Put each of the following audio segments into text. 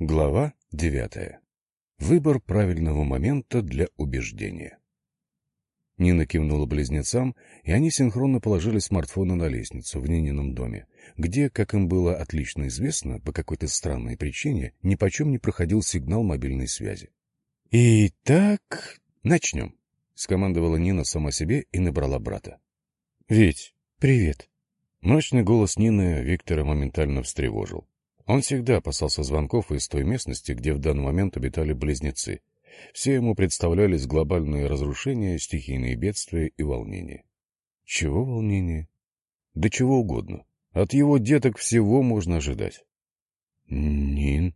Глава девятая. Выбор правильного момента для убеждения. Нина кивнула близнецам, и они синхронно положили смартфоны на лестницу в Нинином доме, где, как им было отлично известно, по какой-то странной причине, ни почем не проходил сигнал мобильной связи. «Итак, начнем», — скомандовала Нина сама себе и набрала брата. «Вить, привет». Мрачный голос Нины Виктора моментально встревожил. Он всегда опасался звонков из той местности, где в данный момент обитали близнецы. Все ему представлялись глобальные разрушения, стихийные бедствия и волнения. Чего волнения? Да чего угодно. От его деток всего можно ожидать. — Нин?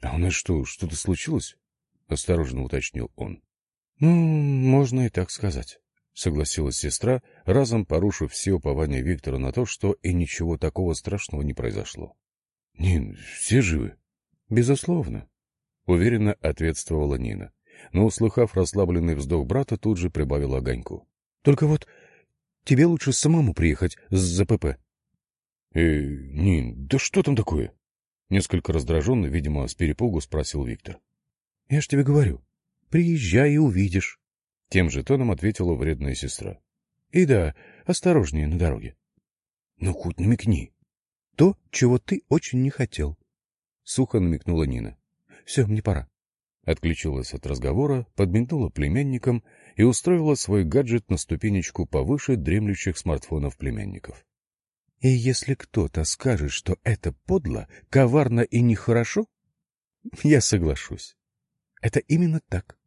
А у нас что, что-то случилось? — осторожно уточнил он. — Ну, можно и так сказать, — согласилась сестра, разом порушив все упования Виктора на то, что и ничего такого страшного не произошло. — Нин, все живы? — Безусловно, — уверенно ответствовала Нина. Но, услыхав расслабленный вздох брата, тут же прибавила огоньку. — Только вот тебе лучше самому приехать с ЗПП. — Э, Нин, да что там такое? Несколько раздраженно, видимо, с перепугу спросил Виктор. — Я ж тебе говорю, приезжай и увидишь. Тем же тоном ответила вредная сестра. — И да, осторожнее на дороге. — Ну, хоть намекни. То, чего ты очень не хотел. Сухо намекнула Нина. — Все, мне пора. Отключилась от разговора, подмигнула племянникам и устроила свой гаджет на ступенечку повыше дремлющих смартфонов племянников. И если кто-то скажет, что это подло, коварно и нехорошо, я соглашусь. Это именно так.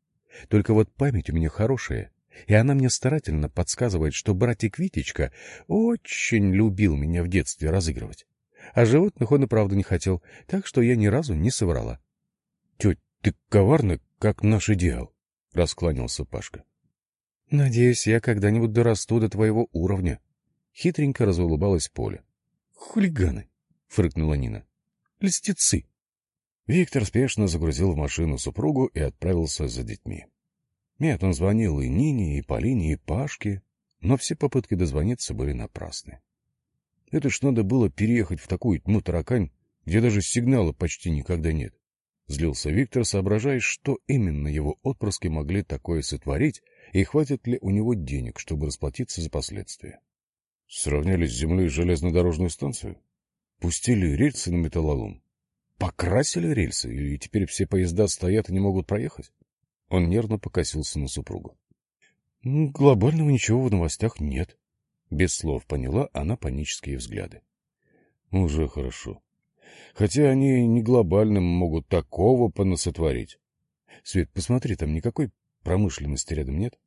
Только вот память у меня хорошая, и она мне старательно подсказывает, что братик Витечка очень любил меня в детстве разыгрывать. А животных он и правда не хотел, так что я ни разу не соврала. — Тетя, ты коварна, как наш идеал, — раскланялся Пашка. — Надеюсь, я когда-нибудь дорасту до твоего уровня. Хитренько разулыбалась Поля. — Хулиганы, — фыркнула Нина. — Льстецы. Виктор спешно загрузил в машину супругу и отправился за детьми. Нет, он звонил и Нине, и Полине, и Пашке, но все попытки дозвониться были напрасны. Это ж надо было переехать в такую тьму таракань, где даже сигнала почти никогда нет. Злился Виктор, соображая, что именно его отпрыски могли такое сотворить, и хватит ли у него денег, чтобы расплатиться за последствия. Сравняли с землей железнодорожную станцию? Пустили рельсы на металлолом? Покрасили рельсы, и теперь все поезда стоят и не могут проехать? Он нервно покосился на супругу. — Глобального ничего в новостях нет, без слов поняла она панические взгляды. Уже хорошо. Хотя они не глобальным могут такого понасотворить. Свет, посмотри, там никакой промышленности рядом нет.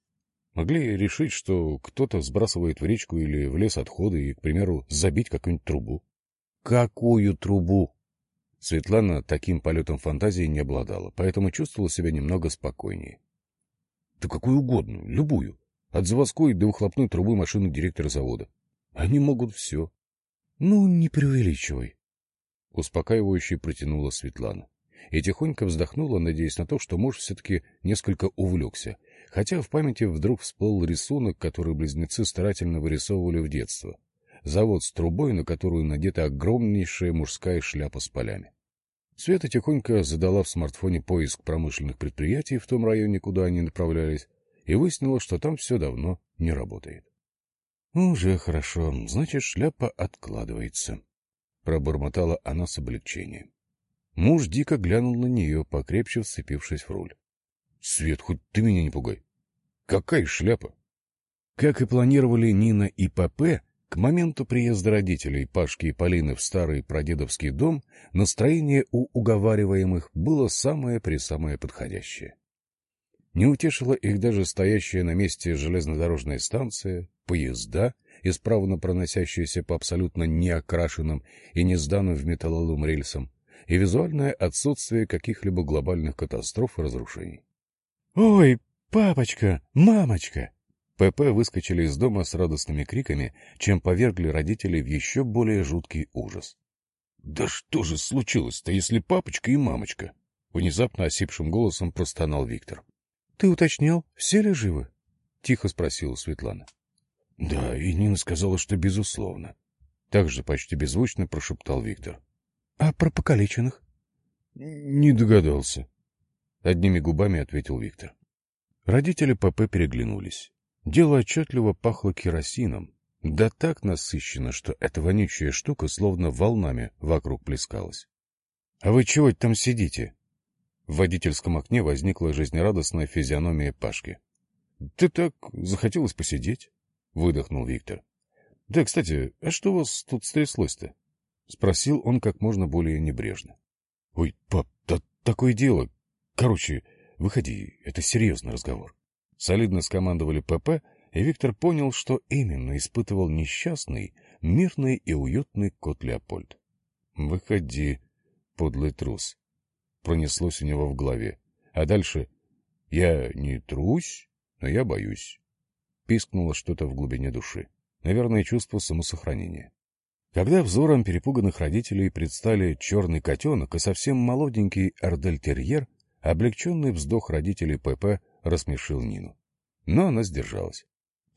Могли решить, что кто-то сбрасывает в речку или в лес отходы и, к примеру, забить какую-нибудь трубу. Какую трубу? Светлана таким полетом фантазии не обладала, поэтому чувствовала себя немного спокойнее. Да какую угодно, любую. От заводской до выхлопной трубы машины директора завода. Они могут все. — Ну, не преувеличивай. Успокаивающе протянула Светлана. И тихонько вздохнула, надеясь на то, что муж все-таки несколько увлекся, хотя в памяти вдруг всплыл рисунок, который близнецы старательно вырисовывали в детство. Завод с трубой, на которую надета огромнейшая мужская шляпа с полями. Света тихонько задала в смартфоне поиск промышленных предприятий в том районе, куда они направлялись, и выяснила, что там все давно не работает. — Уже хорошо, значит, шляпа откладывается, — пробормотала она с облегчением. Муж дико глянул на нее, покрепче вцепившись в руль. — Свет, хоть ты меня не пугай. Какая шляпа? Как и планировали Нина и ПП, к моменту приезда родителей Пашки и Полины в старый прадедовский дом настроение у уговариваемых было самое-пресамое подходящее. Не утешила их даже стоящая на месте железнодорожная станция, поезда, исправно проносящиеся по абсолютно неокрашенным и не сданным в металлолом рельсам, и визуальное отсутствие каких-либо глобальных катастроф и разрушений. «Ой, папочка! Мамочка!» ПП выскочили из дома с радостными криками, чем повергли родителей в еще более жуткий ужас. «Да что же случилось-то, если папочка и мамочка?» Внезапно осипшим голосом простонал Виктор. — Ты уточнял, все ли живы? — тихо спросила Светлана. — Да, и Нина сказала, что безусловно. Также почти беззвучно прошептал Виктор. — А про покалеченных? — Не догадался. Одними губами ответил Виктор. Родители ПП переглянулись. Дело отчетливо пахло керосином, да так насыщенно, что эта вонючая штука словно волнами вокруг плескалась. — А вы чего там сидите? В водительском окне возникла жизнерадостная физиономия Пашки. — Ты так захотелось посидеть? — выдохнул Виктор. — Да, кстати, а что у вас тут стряслось-то? — спросил он как можно более небрежно. — Ой, пап, да такое дело. Короче, выходи, это серьезный разговор. Солидно скомандовали ПП, и Виктор понял, что именно испытывал несчастный, мирный и уютный кот Леопольд. — Выходи, подлый трус пронеслось у него в голове. А дальше «Я не трусь, но я боюсь». Пискнуло что-то в глубине души. Наверное, чувство самосохранения. Когда взором перепуганных родителей предстали черный котенок и совсем молоденький ордельтерьер, облегченный вздох родителей ПП рассмешил Нину. Но она сдержалась.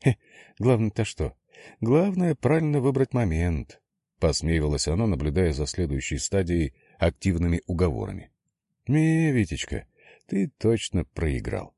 — Главное-то что? Главное — правильно выбрать момент, — посмеивалась она, наблюдая за следующей стадией активными уговорами. Не, Витечка, ты точно проиграл.